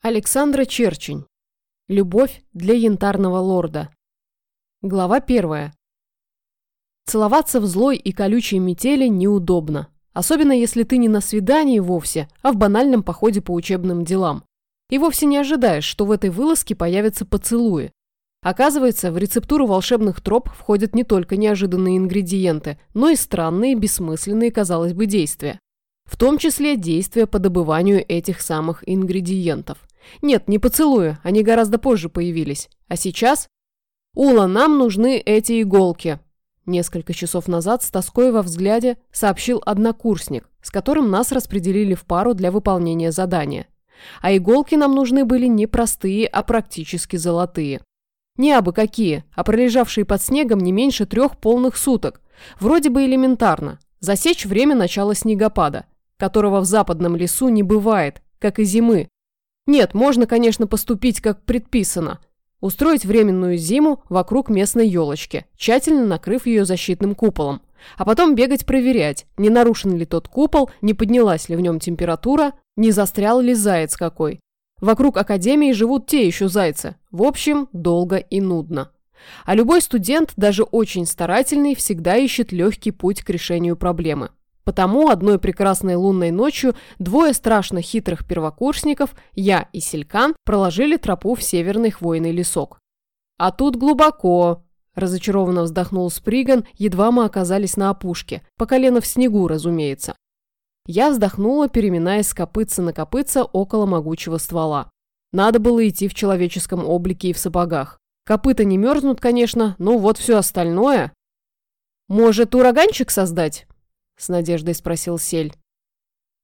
Александра Черчень. Любовь для янтарного лорда. Глава первая. Целоваться в злой и колючей метели неудобно. Особенно если ты не на свидании вовсе, а в банальном походе по учебным делам. И вовсе не ожидаешь, что в этой вылазке появятся поцелуи. Оказывается, в рецептуру волшебных троп входят не только неожиданные ингредиенты, но и странные, бессмысленные, казалось бы, действия. В том числе действия по добыванию этих самых ингредиентов. Нет, не поцелуя, они гораздо позже появились. А сейчас? Ула, нам нужны эти иголки. Несколько часов назад с тоской во взгляде сообщил однокурсник, с которым нас распределили в пару для выполнения задания. А иголки нам нужны были не простые, а практически золотые. Не абы какие, а пролежавшие под снегом не меньше трех полных суток. Вроде бы элементарно. Засечь время начала снегопада, которого в западном лесу не бывает, как и зимы, нет, можно, конечно, поступить как предписано. Устроить временную зиму вокруг местной елочки, тщательно накрыв ее защитным куполом. А потом бегать проверять, не нарушен ли тот купол, не поднялась ли в нем температура, не застрял ли заяц какой. Вокруг академии живут те еще зайцы. В общем, долго и нудно. А любой студент, даже очень старательный, всегда ищет легкий путь к решению проблемы. Потому одной прекрасной лунной ночью двое страшно хитрых первокурсников, я и Селькан, проложили тропу в северный хвойный лесок. «А тут глубоко», – разочарованно вздохнул Сприган, едва мы оказались на опушке, по колено в снегу, разумеется. Я вздохнула, переминаясь с копытца на копытца около могучего ствола. Надо было идти в человеческом облике и в сапогах. Копыта не мерзнут, конечно, но вот все остальное... «Может, ураганчик создать?» С надеждой спросил Сель.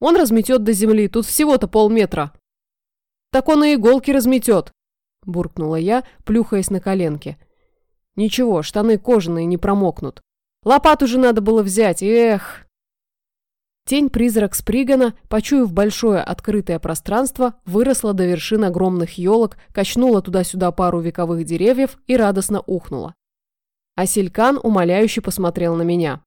Он разметет до земли, тут всего-то полметра. Так он и иголки разметет, буркнула я, плюхаясь на коленки. Ничего, штаны кожаные не промокнут. Лопату же надо было взять, эх. Тень-призрак Спригана, почуяв большое открытое пространство, выросла до вершин огромных елок, качнула туда-сюда пару вековых деревьев и радостно ухнула. А Селькан умоляюще посмотрел на меня.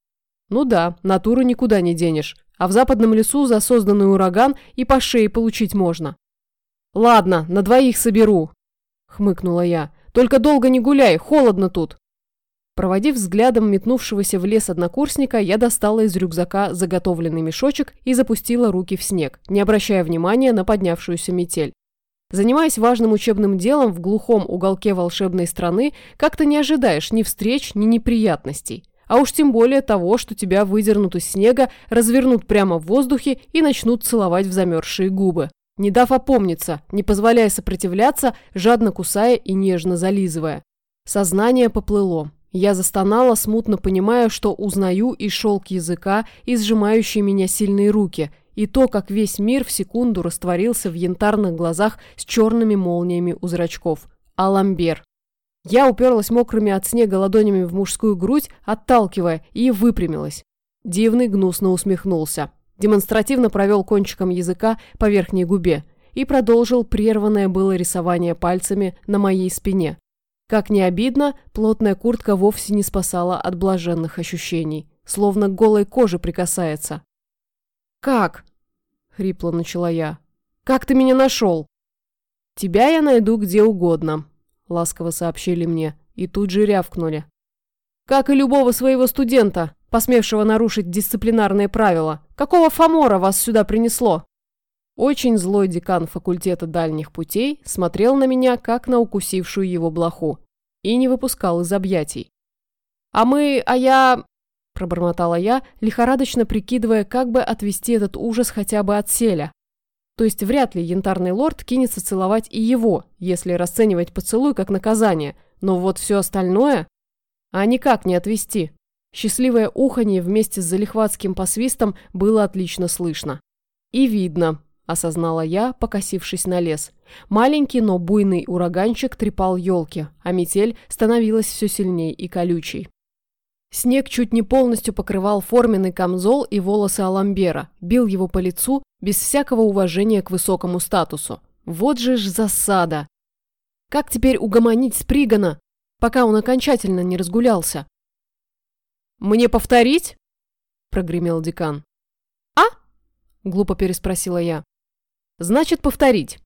Ну да, натуру никуда не денешь, а в западном лесу за созданный ураган и по шее получить можно. Ладно, на двоих соберу, хмыкнула я. Только долго не гуляй, холодно тут. Проводив взглядом метнувшегося в лес однокурсника, я достала из рюкзака заготовленный мешочек и запустила руки в снег, не обращая внимания на поднявшуюся метель. Занимаясь важным учебным делом в глухом уголке волшебной страны, как-то не ожидаешь ни встреч, ни неприятностей а уж тем более того, что тебя выдернут из снега, развернут прямо в воздухе и начнут целовать в замерзшие губы. Не дав опомниться, не позволяя сопротивляться, жадно кусая и нежно зализывая. Сознание поплыло. Я застонала, смутно понимая, что узнаю и шелк языка, и сжимающие меня сильные руки, и то, как весь мир в секунду растворился в янтарных глазах с черными молниями у зрачков. Аламбер. Я уперлась мокрыми от снега ладонями в мужскую грудь, отталкивая, и выпрямилась. Дивный гнусно усмехнулся. Демонстративно провел кончиком языка по верхней губе и продолжил прерванное было рисование пальцами на моей спине. Как ни обидно, плотная куртка вовсе не спасала от блаженных ощущений, словно к голой коже прикасается. «Как?» — хрипло начала я. «Как ты меня нашел?» «Тебя я найду где угодно», ласково сообщили мне, и тут же рявкнули. Как и любого своего студента, посмевшего нарушить дисциплинарные правила. Какого фамора вас сюда принесло? Очень злой декан факультета дальних путей смотрел на меня, как на укусившую его блоху, и не выпускал из объятий. «А мы... а я...» – пробормотала я, лихорадочно прикидывая, как бы отвести этот ужас хотя бы от селя. То есть вряд ли янтарный лорд кинется целовать и его, если расценивать поцелуй как наказание, но вот все остальное... А никак не отвести. Счастливое уханье вместе с залихватским посвистом было отлично слышно. И видно, осознала я, покосившись на лес. Маленький, но буйный ураганчик трепал елки, а метель становилась все сильней и колючей. Снег чуть не полностью покрывал форменный камзол и волосы Аламбера, бил его по лицу без всякого уважения к высокому статусу. Вот же ж засада! Как теперь угомонить Спригана, пока он окончательно не разгулялся? «Мне повторить?» – прогремел декан. «А?» – глупо переспросила я. «Значит, повторить.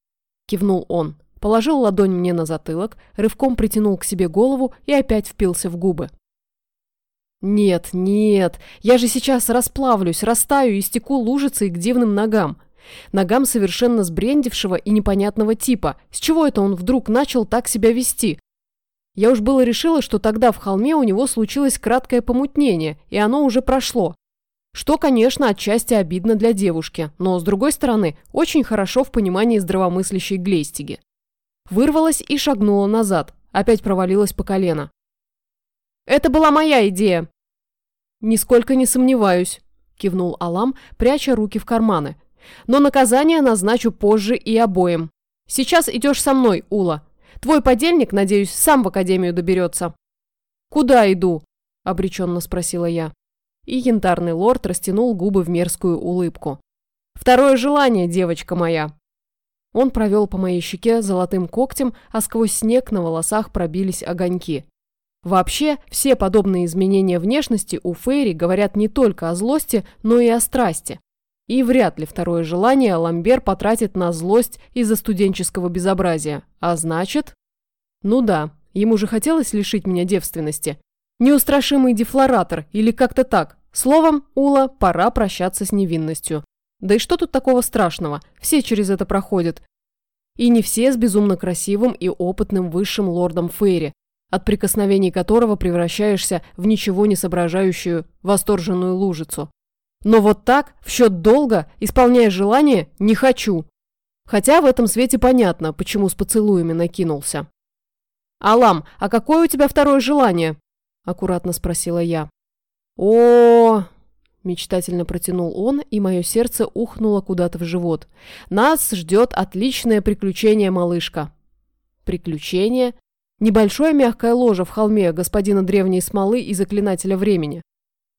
– кивнул он. Положил ладонь мне на затылок, рывком притянул к себе голову и опять впился в губы. «Нет, нет, я же сейчас расплавлюсь, растаю и стеку лужицей к дивным ногам. Ногам совершенно сбрендившего и непонятного типа. С чего это он вдруг начал так себя вести? Я уж было решила, что тогда в холме у него случилось краткое помутнение, и оно уже прошло. Что, конечно, отчасти обидно для девушки, но, с другой стороны, очень хорошо в понимании здравомыслящей Глейстиги. Вырвалась и шагнула назад, опять провалилась по колено. «Это была моя идея!» «Нисколько не сомневаюсь», – кивнул Алам, пряча руки в карманы. «Но наказание назначу позже и обоим. Сейчас идешь со мной, Ула. Твой подельник, надеюсь, сам в академию доберется». «Куда иду?» – обреченно спросила я. И янтарный лорд растянул губы в мерзкую улыбку. «Второе желание, девочка моя!» Он провел по моей щеке золотым когтем, а сквозь снег на волосах пробились огоньки. Вообще, все подобные изменения внешности у Фейри говорят не только о злости, но и о страсти. И вряд ли второе желание Ламбер потратит на злость из-за студенческого безобразия. А значит... Ну да, ему же хотелось лишить меня девственности. Неустрашимый дефлоратор или как-то так. Словом, Ула, пора прощаться с невинностью. Да и что тут такого страшного? Все через это проходят. И не все с безумно красивым и опытным высшим лордом Фейри, от прикосновений которого превращаешься в ничего не соображающую восторженную лужицу. Но вот так, в счет долга, исполняя желание, не хочу. Хотя в этом свете понятно, почему с поцелуями накинулся. «Алам, а какое у тебя второе желание?» – аккуратно спросила я. о мечтательно протянул он, и мое сердце ухнуло куда-то в живот. «Нас ждет отличное приключение, малышка». «Приключение? Небольшое мягкое ложе в холме господина древней смолы и заклинателя времени.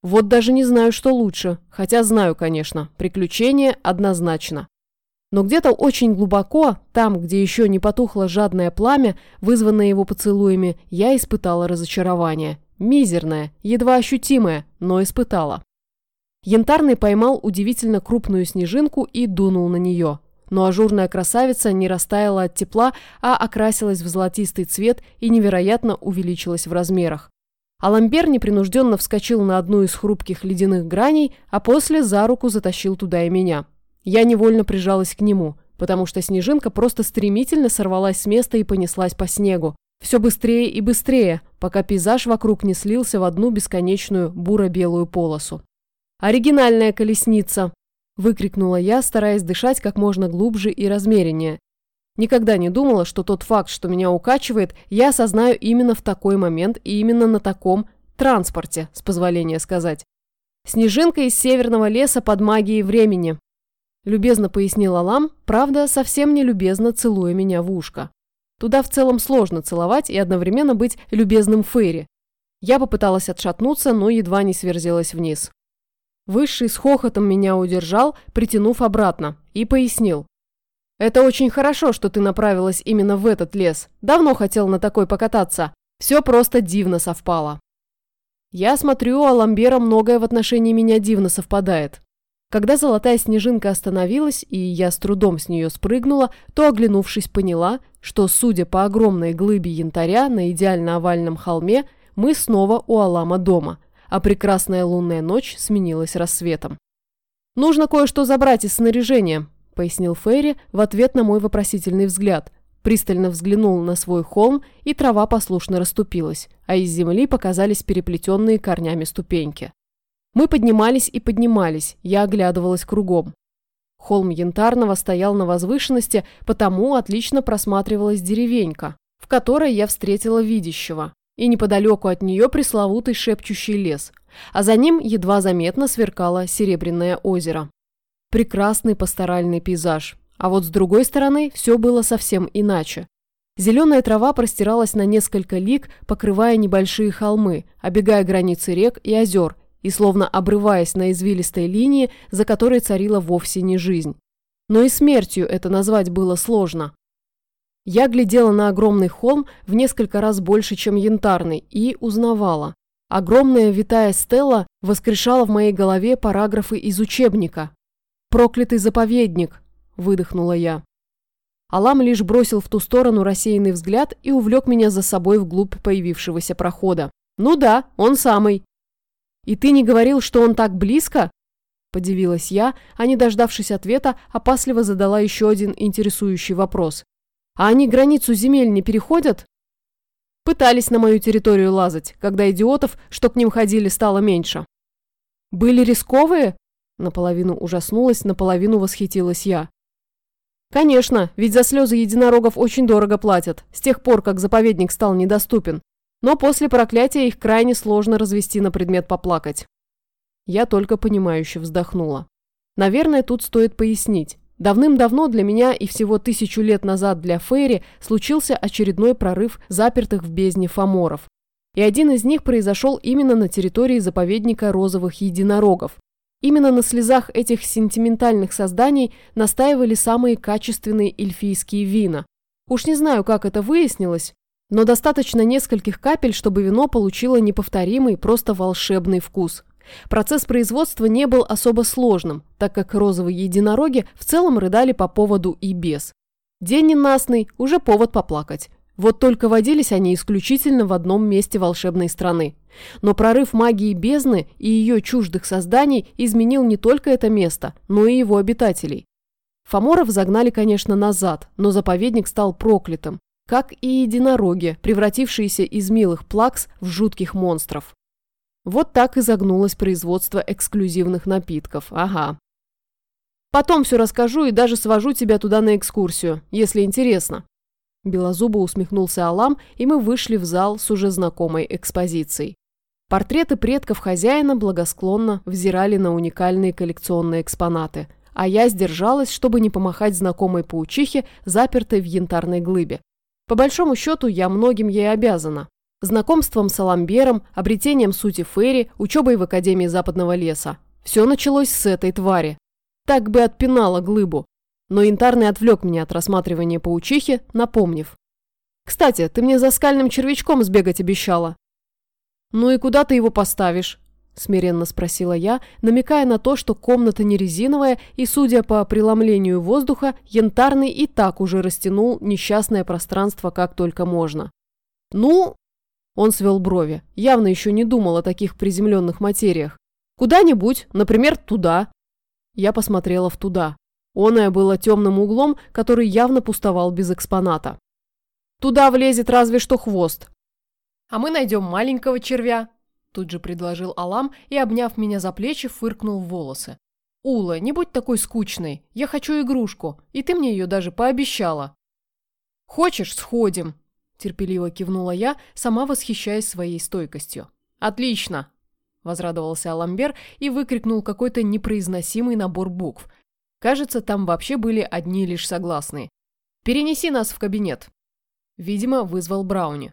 Вот даже не знаю, что лучше, хотя знаю, конечно, приключение однозначно. Но где-то очень глубоко, там, где еще не потухло жадное пламя, вызванное его поцелуями, я испытала разочарование. Мизерное, едва ощутимое, но испытала. Янтарный поймал удивительно крупную снежинку и дунул на нее но ажурная красавица не растаяла от тепла, а окрасилась в золотистый цвет и невероятно увеличилась в размерах. Аламбер непринужденно вскочил на одну из хрупких ледяных граней, а после за руку затащил туда и меня. Я невольно прижалась к нему, потому что снежинка просто стремительно сорвалась с места и понеслась по снегу. Все быстрее и быстрее, пока пейзаж вокруг не слился в одну бесконечную буро-белую полосу. «Оригинальная колесница», Выкрикнула я, стараясь дышать как можно глубже и размереннее. Никогда не думала, что тот факт, что меня укачивает, я осознаю именно в такой момент и именно на таком транспорте, с позволения сказать. Снежинка из северного леса под магией времени. Любезно пояснил Алам, правда, совсем не любезно целуя меня в ушко. Туда в целом сложно целовать и одновременно быть любезным Фейри. Я попыталась отшатнуться, но едва не сверзилась вниз. Высший с хохотом меня удержал, притянув обратно, и пояснил. «Это очень хорошо, что ты направилась именно в этот лес. Давно хотел на такой покататься. Все просто дивно совпало». Я смотрю, у Аламбера многое в отношении меня дивно совпадает. Когда золотая снежинка остановилась, и я с трудом с нее спрыгнула, то, оглянувшись, поняла, что, судя по огромной глыбе янтаря на идеально овальном холме, мы снова у Алама дома – а прекрасная лунная ночь сменилась рассветом. «Нужно кое-что забрать из снаряжения», – пояснил Ферри в ответ на мой вопросительный взгляд. Пристально взглянул на свой холм, и трава послушно расступилась, а из земли показались переплетенные корнями ступеньки. Мы поднимались и поднимались, я оглядывалась кругом. Холм Янтарного стоял на возвышенности, потому отлично просматривалась деревенька, в которой я встретила видящего и неподалеку от нее пресловутый шепчущий лес, а за ним едва заметно сверкало Серебряное озеро. Прекрасный пасторальный пейзаж, а вот с другой стороны все было совсем иначе. Зеленая трава простиралась на несколько лиг, покрывая небольшие холмы, обегая границы рек и озер, и словно обрываясь на извилистой линии, за которой царила вовсе не жизнь. Но и смертью это назвать было сложно. Я глядела на огромный холм в несколько раз больше, чем янтарный, и узнавала. Огромная витая стела воскрешала в моей голове параграфы из учебника. «Проклятый заповедник!» – выдохнула я. Алам лишь бросил в ту сторону рассеянный взгляд и увлек меня за собой вглубь появившегося прохода. «Ну да, он самый». «И ты не говорил, что он так близко?» Подивилась я, а не дождавшись ответа, опасливо задала еще один интересующий вопрос. «А они границу земель не переходят?» Пытались на мою территорию лазать, когда идиотов, что к ним ходили, стало меньше. «Были рисковые?» Наполовину ужаснулась, наполовину восхитилась я. «Конечно, ведь за слезы единорогов очень дорого платят, с тех пор, как заповедник стал недоступен. Но после проклятия их крайне сложно развести на предмет поплакать». Я только понимающе вздохнула. Наверное, тут стоит пояснить. Давным-давно для меня и всего тысячу лет назад для Фейри случился очередной прорыв запертых в бездне фаморов. И один из них произошел именно на территории заповедника розовых единорогов. Именно на слезах этих сентиментальных созданий настаивали самые качественные эльфийские вина. Уж не знаю, как это выяснилось, но достаточно нескольких капель, чтобы вино получило неповторимый, просто волшебный вкус. Процесс производства не был особо сложным, так как розовые единороги в целом рыдали по поводу и без. День ненастный, уже повод поплакать. Вот только водились они исключительно в одном месте волшебной страны. Но прорыв магии бездны и ее чуждых созданий изменил не только это место, но и его обитателей. Фоморов загнали, конечно, назад, но заповедник стал проклятым, как и единороги, превратившиеся из милых плакс в жутких монстров. Вот так и загнулось производство эксклюзивных напитков, ага. Потом все расскажу и даже свожу тебя туда на экскурсию, если интересно. Белозубо усмехнулся Алам, и мы вышли в зал с уже знакомой экспозицией. Портреты предков хозяина благосклонно взирали на уникальные коллекционные экспонаты, а я сдержалась, чтобы не помахать знакомой паучихе, запертой в янтарной глыбе. По большому счету, я многим ей обязана. Знакомством с Аламбером, обретением сути Ферри, учебой в Академии Западного леса. Все началось с этой твари. Так бы отпинала глыбу. Но янтарный отвлек меня от рассматривания паучихи, напомнив. «Кстати, ты мне за скальным червячком сбегать обещала». «Ну и куда ты его поставишь?» – смиренно спросила я, намекая на то, что комната не резиновая, и, судя по преломлению воздуха, янтарный и так уже растянул несчастное пространство как только можно. «Ну...» – он свел брови, явно еще не думал о таких приземленных материях. «Куда-нибудь, например, туда». Я посмотрела в туда. Оное было темным углом, который явно пустовал без экспоната. «Туда влезет разве что хвост», а мы найдем маленького червя», – тут же предложил Алам и, обняв меня за плечи, фыркнул в волосы. «Ула, не будь такой скучной. Я хочу игрушку, и ты мне ее даже пообещала». «Хочешь, сходим?» – терпеливо кивнула я, сама восхищаясь своей стойкостью. «Отлично!» – возрадовался Аламбер и выкрикнул какой-то непроизносимый набор букв. Кажется, там вообще были одни лишь согласные. «Перенеси нас в кабинет». Видимо, вызвал Брауни.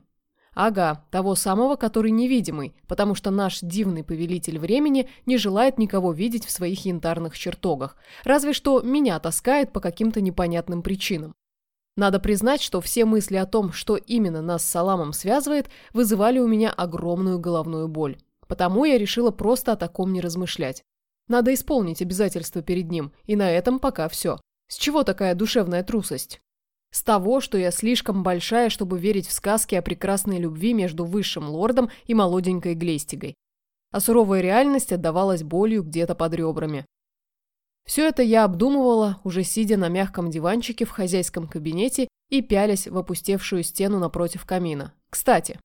Ага, того самого, который невидимый, потому что наш дивный повелитель времени не желает никого видеть в своих янтарных чертогах, разве что меня таскает по каким-то непонятным причинам. Надо признать, что все мысли о том, что именно нас с Саламом связывает, вызывали у меня огромную головную боль. Потому я решила просто о таком не размышлять. Надо исполнить обязательства перед ним, и на этом пока все. С чего такая душевная трусость? С того, что я слишком большая, чтобы верить в сказки о прекрасной любви между высшим лордом и молоденькой Глестигой. А суровая реальность отдавалась болью где-то под ребрами. Все это я обдумывала, уже сидя на мягком диванчике в хозяйском кабинете и пялясь в опустевшую стену напротив камина. Кстати.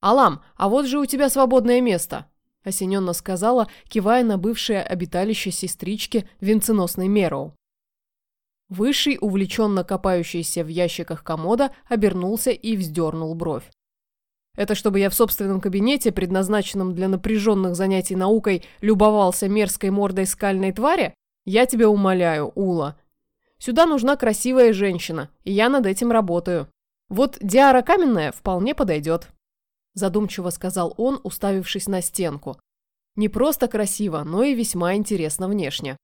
«Алам, а вот же у тебя свободное место», – осененно сказала, кивая на бывшее обиталище сестрички венценосной Мероу. Высший, увлеченно копающийся в ящиках комода, обернулся и вздернул бровь. Это чтобы я в собственном кабинете, предназначенном для напряженных занятий наукой, любовался мерзкой мордой скальной твари? Я тебя умоляю, Ула. Сюда нужна красивая женщина, и я над этим работаю. Вот Диара Каменная вполне подойдет. Задумчиво сказал он, уставившись на стенку. Не просто красиво, но и весьма интересно внешне.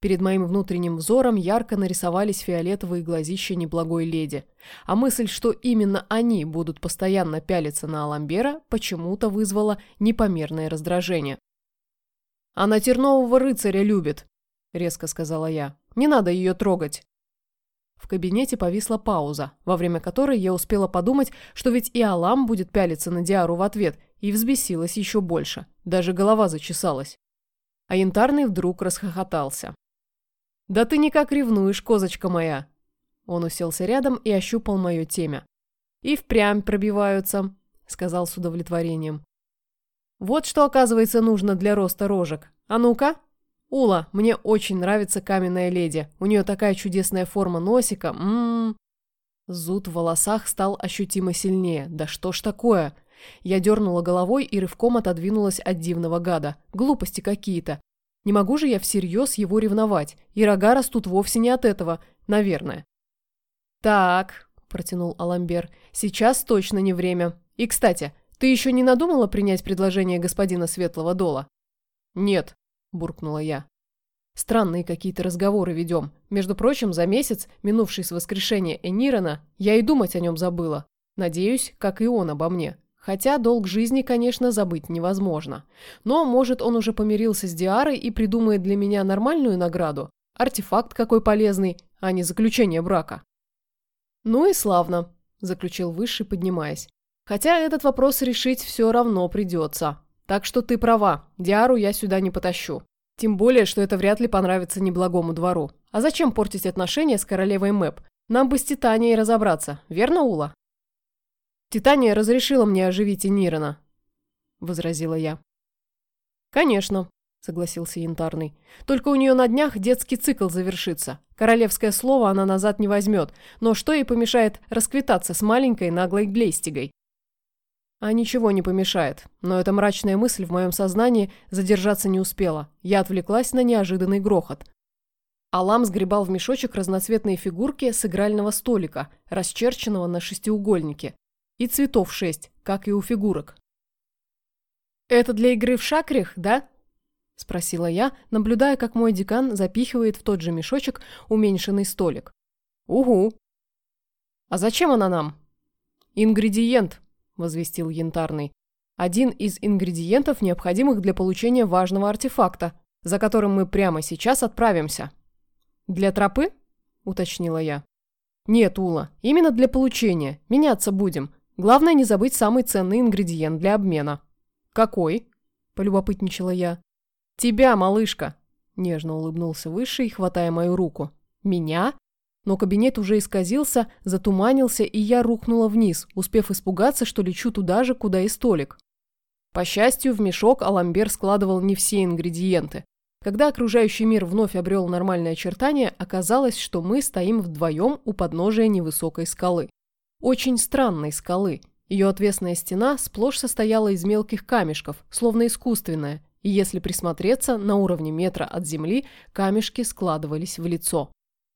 Перед моим внутренним взором ярко нарисовались фиолетовые глазища неблагой леди, а мысль, что именно они будут постоянно пялиться на Аламбера, почему-то вызвала непомерное раздражение. «Она тернового рыцаря любит», — резко сказала я. «Не надо ее трогать». В кабинете повисла пауза, во время которой я успела подумать, что ведь и Алам будет пялиться на Диару в ответ, и взбесилась еще больше. Даже голова зачесалась. А Янтарный вдруг расхохотался. «Да ты никак ревнуешь, козочка моя!» Он уселся рядом и ощупал мое темя. «И впрямь пробиваются», — сказал с удовлетворением. «Вот что, оказывается, нужно для роста рожек. А ну-ка!» «Ула, мне очень нравится каменная леди. У нее такая чудесная форма носика. Ммм...» Зуд в волосах стал ощутимо сильнее. «Да что ж такое?» Я дернула головой и рывком отодвинулась от дивного гада. Глупости какие-то. Не могу же я всерьез его ревновать. И рога растут вовсе не от этого, наверное. «Так», – протянул Аламбер, – «сейчас точно не время. И, кстати, ты еще не надумала принять предложение господина Светлого Дола?» «Нет», – буркнула я. Странные какие-то разговоры ведем. Между прочим, за месяц, минувший с воскрешения Энирона, я и думать о нем забыла. Надеюсь, как и он обо мне. Хотя долг жизни, конечно, забыть невозможно. Но, может, он уже помирился с Диарой и придумает для меня нормальную награду? Артефакт какой полезный, а не заключение брака. «Ну и славно», – заключил Высший, поднимаясь. «Хотя этот вопрос решить все равно придется. Так что ты права, Диару я сюда не потащу. Тем более, что это вряд ли понравится неблагому двору. А зачем портить отношения с королевой Мэп? Нам бы с Титанией разобраться, верно, Ула?» «Титания разрешила мне оживить Энирона», — возразила я. «Конечно», — согласился Янтарный. «Только у нее на днях детский цикл завершится. Королевское слово она назад не возьмет, но что ей помешает расквитаться с маленькой наглой глейстигой?» А ничего не помешает, но эта мрачная мысль в моем сознании задержаться не успела. Я отвлеклась на неожиданный грохот. Алам сгребал в мешочек разноцветные фигурки с игрального столика, расчерченного на шестиугольнике. И цветов шесть, как и у фигурок. «Это для игры в шакрих, да?» – спросила я, наблюдая, как мой декан запихивает в тот же мешочек уменьшенный столик. «Угу». «А зачем она нам?» «Ингредиент», – возвестил Янтарный. «Один из ингредиентов, необходимых для получения важного артефакта, за которым мы прямо сейчас отправимся». «Для тропы?» – уточнила я. «Нет, Ула, именно для получения. Меняться будем. Главное не забыть самый ценный ингредиент для обмена. Какой? Полюбопытничала я. Тебя, малышка. Нежно улыбнулся Высший, хватая мою руку. Меня? Но кабинет уже исказился, затуманился, и я рухнула вниз, успев испугаться, что лечу туда же, куда и столик. По счастью, в мешок Аламбер складывал не все ингредиенты. Когда окружающий мир вновь обрел нормальное очертание, оказалось, что мы стоим вдвоем у подножия невысокой скалы очень странной скалы. Ее отвесная стена сплошь состояла из мелких камешков, словно искусственная, и если присмотреться, на уровне метра от земли камешки складывались в лицо.